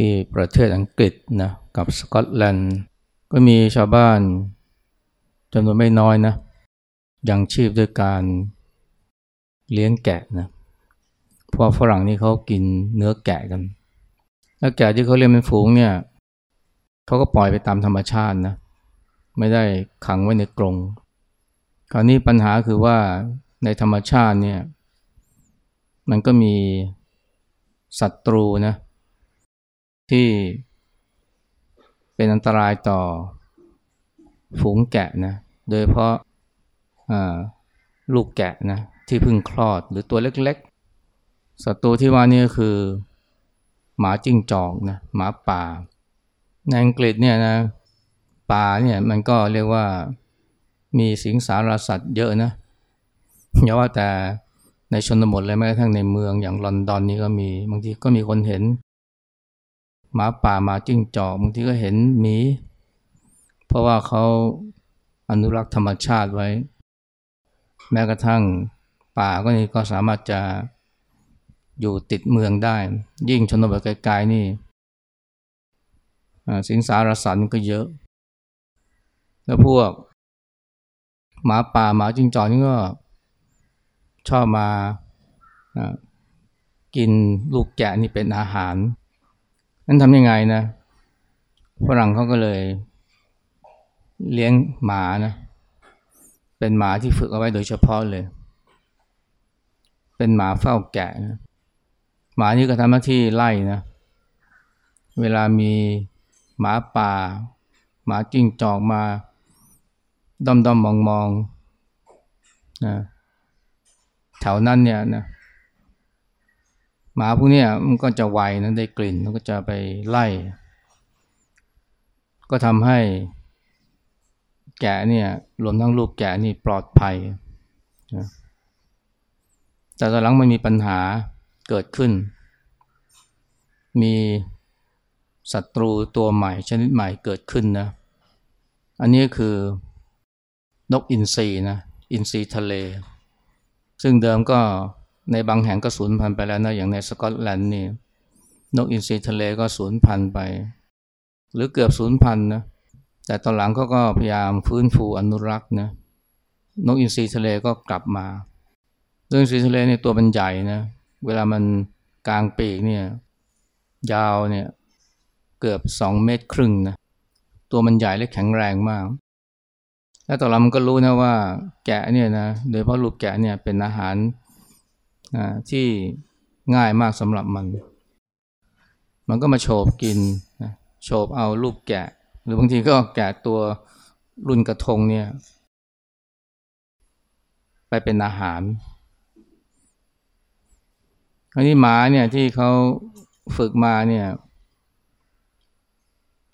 ที่ประเทศอังกฤษนะกับสกอตแลนด์ก็มีชาวบ้านจำนวนไม่น้อยนะยังชีพด้วยการเลี้ยงแกะนะเพราะฝรั่งนี่เขากินเนื้อแกะกัน แล้วแกะที่เขาเลี้ยงเป็นฝูงเนี่ยเขาก็ปล่อยไปตามธรรมชาตินะไม่ได้ขังไว้ในกรงคราวนี้ปัญหาคือว่าในธรรมชาติเนี่ยมันก็มีศัตรูนะ ที่เป็นอันตรายต่อฝูงแกะนะ โดยเพราะลูกแกะนะที่เพิ่งคลอดหรือตัวเล็กๆศัตรูที่ว่านี่ก็คือ หมาจิ้งจอกนะหมาป่า ในอังกฤษเนี่ยนะป่าเนี่ยมันก็เรียกว่ามีสิงสารสัตว์เยอะนะอย่าว่าแต่ในชนบทเลยแม้กระทั่งในเมืองอย่างลอนดอนนี่ก็มีบางทีก็มีคนเห็น หมาป่าหมาจิ้งจอกบางทีก็เห็นหมี เพราะว่าเขาอนุรักษ์ธรรมชาติไว้ แม้กระทั่งป่าก็นี่ก็สามารถจะอยู่ติดเมืองได้ ยิ่งชนบทไกลๆนี่สิงสารสัตว์ก็เยอะ แล้วพวก หมาป่าหมาจิ้งจอกนี่ก็ชอบมากินลูกแกะนี่เป็นอาหาร นั้นทำยังไงนะฝรั่งเขาก็เลยเลี้ยงหมานะ เป็นหมาที่ฝึกเอาไว้โดยเฉพาะเลย เป็นหมาเฝ้าแกะนะหมานี่ก็ทำหน้าที่ไล่นะ เวลามีหมาป่า หมาจิ้งจอกมาด้อมดอมมองมองนะแถวนั้นเนี่ยนะ หมาพวกนี้มันก็จะไวนะได้กลิ่นมันก็จะไปไล่ ก็ทำให้แกะเนี่ยรวมทั้งลูกแกะนี่ปลอดภัยนะแต่ตอนหลังมันมีปัญหาเกิดขึ้น มีศัตรูตัวใหม่ชนิดใหม่เกิดขึ้นนะ อันนี้คือนกอินทรีนะ อินทรีทะเล ซึ่งเดิมก็ ในบางแห่งก็สูญพันธุ์ไปแล้วนะอย่างในสกอตแลนด์นี่นกอินทรีทะเลก็สูญพันธุ์ไป หรือเกือบสูญพันธุ์นะแต่ตอนหลังเขาก็พยายามฟื้นฟูอนุรักษ์นะนกอินทรีทะเลก็กลับมาเรื่องอินทรีทะเลเนี่ยตัวมันใหญ่นะเวลามันกลางปีกเนี่ยยาวเนี่ยเกือบสองเมตรครึ่งนะตัวมันใหญ่และแข็งแรงมาก แล้วต่อเรามันก็รู้นะว่าแกะเนี่ยนะโดยเพราะลูกแกะเนี่ยเป็นอาหาร ที่ง่ายมากสำหรับมัน มันก็มาโฉบกินโฉบเอาลูกแกะ หรือบางทีก็แกะตัวรุ่นกระทงเนี่ย ไปเป็นอาหารอันนี้หมาเนี่ยที่เขาฝึกมาเนี่ย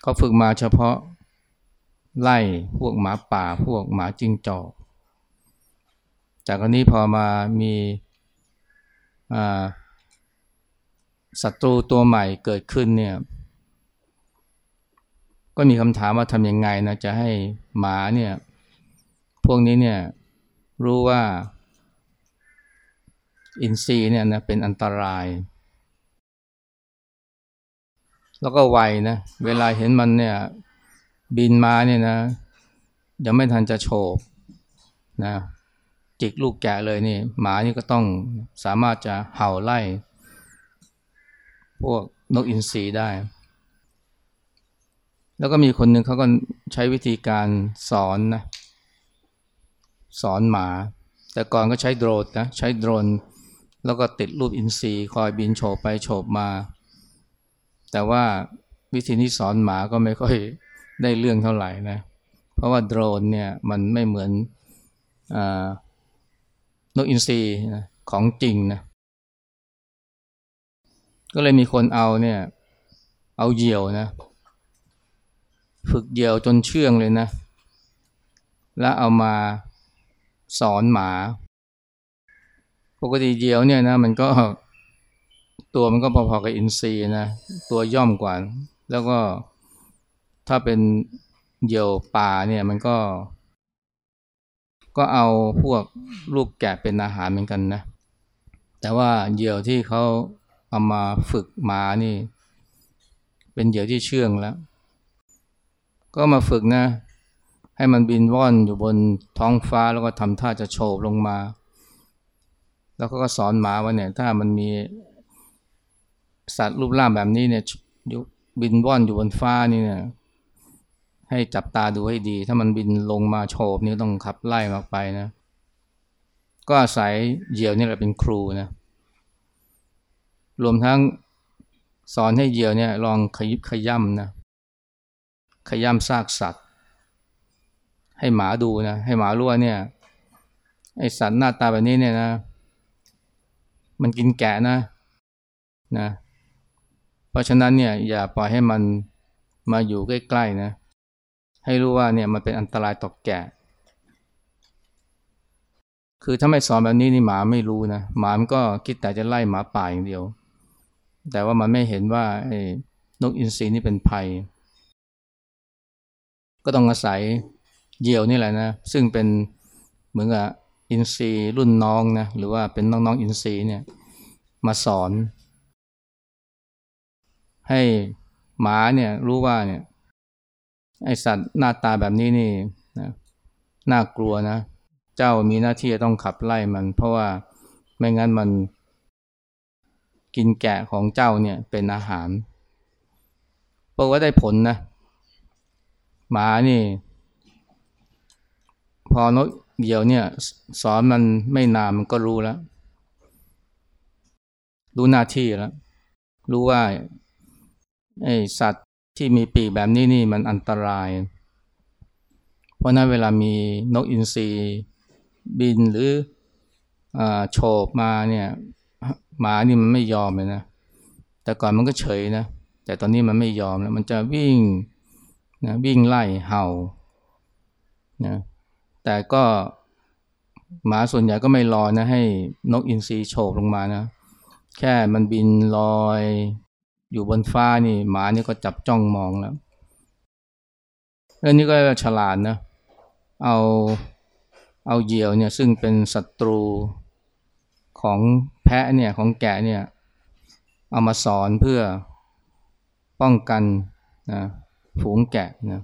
เขาฝึกมาเฉพาะไล่พวกหมาป่าพวกหมาจิ้งจอก จากนี้พอมามี ศัตรูตัวใหม่เกิดขึ้นเนี่ยก็มีคำถามว่าทำยังไงนะจะให้หมาเนี่ยพวกนี้เนี่ยรู้ว่าอินทรีย์เนี่ยนะเป็นอันตราย แล้วก็ไวนะเวลาเห็นมันเนี่ยบินมาเนี่ยนะยังไม่ทันจะโฉบนะ จิกลูกแกะเลยนี่หมานี่ก็ต้องสามารถจะเห่าไล่ พวกนกอินทรีได้ แล้วก็มีคนหนึ่งเขาก็ใช้วิธีการสอนนะสอนหมา แต่ก่อนก็ใช้โดรนนะใช้โดรนแล้วก็ติดรูปอินทรีคอยบินโฉบไปโฉบมา แต่ว่าวิธีที่สอนหมาก็ไม่ค่อยได้เรื่องเท่าไหร่นะเพราะว่าโดรนเนี่ยมันไม่เหมือนอ นกอินทรีของจริงนะก็เลยมีคนเอาเนี่ย เอาเหยี่ยวนะ ฝึกเหยี่ยวจนเชื่องเลยนะ แล้วเอามาสอนหมา ปกติเหยี่ยวเนี่ยนะมันก็ตัวมันก็พอๆกับอินทรีนะตัวย่อมกว่า แล้วก็ถ้าเป็นเหยี่ยวป่าเนี่ยมันก็ ก็เอาพวกลูกแกะเป็นอาหารเหมือนกันนะ แต่ว่าเหยี่ยวที่เขาเอามาฝึกหมานี่ เป็นเหยื่อที่เชื่องแล้ว ก็มาฝึกนะ ให้มันบินว่อนอยู่บนท้องฟ้าแล้วก็ทำท่าจะโฉบลงมา แล้วก็สอนหมาว่าเนี่ยถ้ามันมีสัตว์รูปร่างแบบนี้เนี่ยบินว่อนอยู่บนฟ้านี่เนี่ย ให้จับตาดูให้ดี ถ้ามันบินลงมาโฉบนี่ต้องขับไล่ออกไปนะ ก็อาศัยเหยี่ยวนี่แหละเป็นครูนะรวมทั้งสอนให้เหยี่ยวเนี่ยลองขยิบขย่ำนะขย่ำซากสัตว์ ให้หมาดูนะให้หมารู้ว่าเนี่ยไอสัตว์หน้าตาแบบนี้เนี่ยนะ มันกินแกะนะนะ เพราะฉะนั้นเนี่ยอย่าปล่อยให้มันมาอยู่ใกล้ๆนะ ให้รู้ว่าเนี่ยมันเป็นอันตรายต่อแกะ คือถ้าไม่สอนแบบนี้นี่หมาไม่รู้นะ หมามันก็คิดแต่จะไล่หมาป่าอย่างเดียว แต่ว่ามันไม่เห็นว่าไอ้นกอินทรีนี่เป็นภัย ก็ต้องอาศัยเหยี่ยวนี่แหละนะ ซึ่งเป็นเหมือนกับอินทรีรุ่นน้องนะ หรือว่าเป็นน้องๆอินทรีเนี่ยมาสอน ให้หมาเนี่ยรู้ว่าเนี่ย ไอสัตว์หน้าตาแบบนี้นี่นะน่ากลัวนะ เจ้ามีหน้าที่จะต้องขับไล่มัน เพราะว่าไม่งั้นมันกินแกะของเจ้าเนี่ยเป็นอาหารเพราะว่าได้ผลนะหมานี่ พอนกเดียวเนี่ย สอนมันไม่นานมันก็รู้แล้ว รู้หน้าที่แล้ว รู้ว่าไอสัตว์ ที่มีปีกแบบนี้นี่มันอันตราย เพราะนั้นเวลามีนกอินทรีบินหรืออโฉบมาเนี่ยหมานี่มันไม่ยอมเลยนะ แต่ก่อนมันก็เฉยนะ แต่ตอนนี้มันไม่ยอมแล้ว มันจะวิ่งนะวิ่งไล่เห่านะแต่ก็หมาส่วนใหญ่ก็ไม่รอนะให้นกอินทรีโฉบลงมานะ แค่มันบินลอย อยู่บนฟ้านี่หมานี่ก็จับจ้องมองแล้วเรื่องนี้ก็ฉลาดนะเอาเอาเหยี่ยวเนี่ยซึ่งเป็นศัตรูของแพะเนี่ยของแกะเนี่ยเอามาสอนเพื่อป้องกันนะฝูงแกะนะ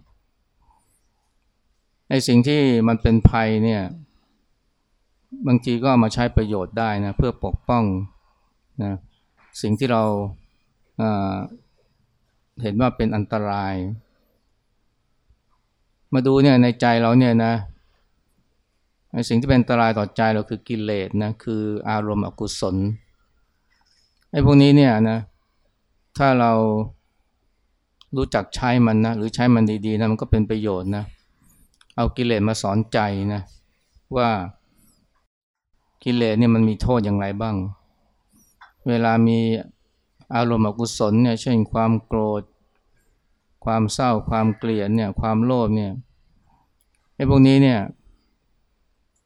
ไอสิ่งที่มันเป็นภัยเนี่ยบางทีก็ามาใช้ประโยชน์ได้นะเพื่อปกป้องนะสิ่งที่เรา เห็นว่าเป็นอันตราย มาดูเนี่ยในใจเราเนี่ยนะสิ่งที่เป็นอันตรายต่อใจเราคือกิเลสนะคืออารมณ์อกุศลไอ้พวกนี้เนี่ยนะถ้าเรารู้จักใช้มันนะหรือใช้มันดีๆนะมันก็เป็นประโยชน์นะเอากิเลสมาสอนใจนะว่ากิเลสเนี่ยมันมีโทษอย่างไรบ้าง เวลามี อารมณ์อกุศลเนี่ยเช่นความโกรธ ความเศร้าความเกลียดเนี่ยความโลภเนี่ยไอ้พวกนี้เนี่ย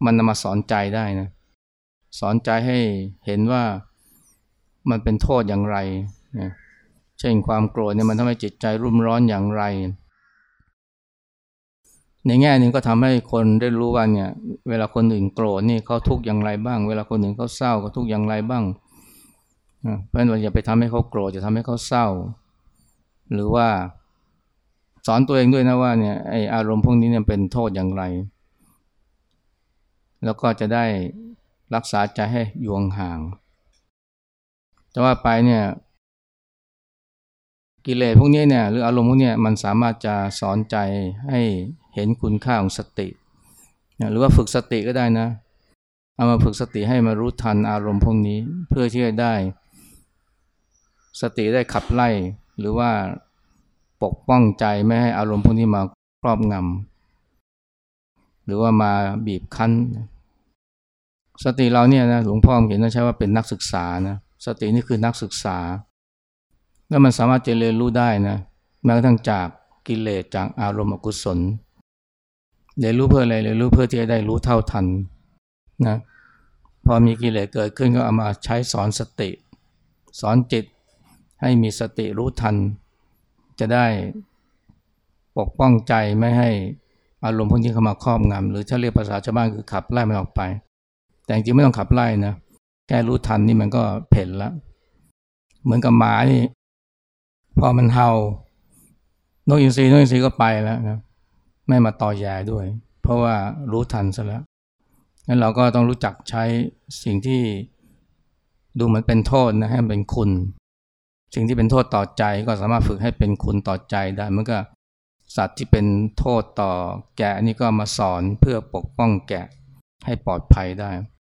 มันนำมาสอนใจได้นะสอนใจให้เห็นว่ามันเป็นโทษอย่างไรนะเช่นความโกรธเนี่ยมันทำให้จิตใจรุ่มร้อนอย่างไร ในแง่นึงก็ทำให้คนได้รู้ว่าเนี่ยเวลาคนอื่นโกรธนี่เขาทุกข์อย่างไรบ้าง เวลาคนอื่นเขาเศร้าเขาทุกข์อย่างไรบ้าง เพราะฉะนั้นอย่าไปทำให้เขาโกรธจะทำให้เขาเศร้า หรือว่าสอนตัวเองด้วยนะว่าเนี่ยไออารมณ์พวกนี้เนี่ยเป็นโทษอย่างไร แล้วก็จะได้รักษาใจให้ยู่ห่างแต่ว่าไปเนี่ย กิเลสพวกนี้เนี่ยหรืออารมณ์พวกนี้มันสามารถจะสอนใจให้เห็นคุณค่าของสติ หรือว่าฝึกสติก็ได้นะ เอามาฝึกสติให้มารู้ทันอารมณ์พวกนี้เพื่อที่จะได้ สติได้ขับไล่หรือว่าปกป้องใจไม่ให้อารมณ์พวกนี้มาครอบงำหรือว่ามาบีบคั้น สติเราเนี่ยนะหลวงพ่อเห็นนะใช่ว่าเป็นนักศึกษานะสตินี่คือนักศึกษา แล้วมันสามารถจะเรียนรู้ได้นะแม้กระทั่งจากกิเลสจากอารมณ์อกุศลเรียนรู้เพื่ออะไรเรียนรู้เพื่อที่จะได้รู้เท่าทันนะพอมีกิเลสเกิดขึ้นก็เอามาใช้สอนสติ สอนจิต ให้มีสติรู้ทัน จะได้ปกป้องใจไม่ให้อารมณ์พวกนี้เข้ามาครอบงำหรือถ้าเรียกภาษาชาวบ้านคือขับไล่มันออกไป แต่จริงไม่ต้องขับไล่นะแค่รู้ทันนี่มันก็เพ่นละ เหมือนกับหมานี่ พอมันเห่านกอินทรีนกอินทรีก็ไปแล้วนะไม่มาต่อแย่ด้วย เพราะว่ารู้ทันซะแล้วงั้นเราก็ต้องรู้จักใช้สิ่งที่ดูเหมือนเป็นโทษนะให้เป็นคุณ สิ่งที่เป็นโทษต่อใจก็สามารถฝึกให้เป็นคุณต่อใจได้เมื่อก็สัตว์ที่เป็นโทษต่อแกะนี่ก็มาสอนเพื่อปกป้องแกะให้ปลอดภัยได้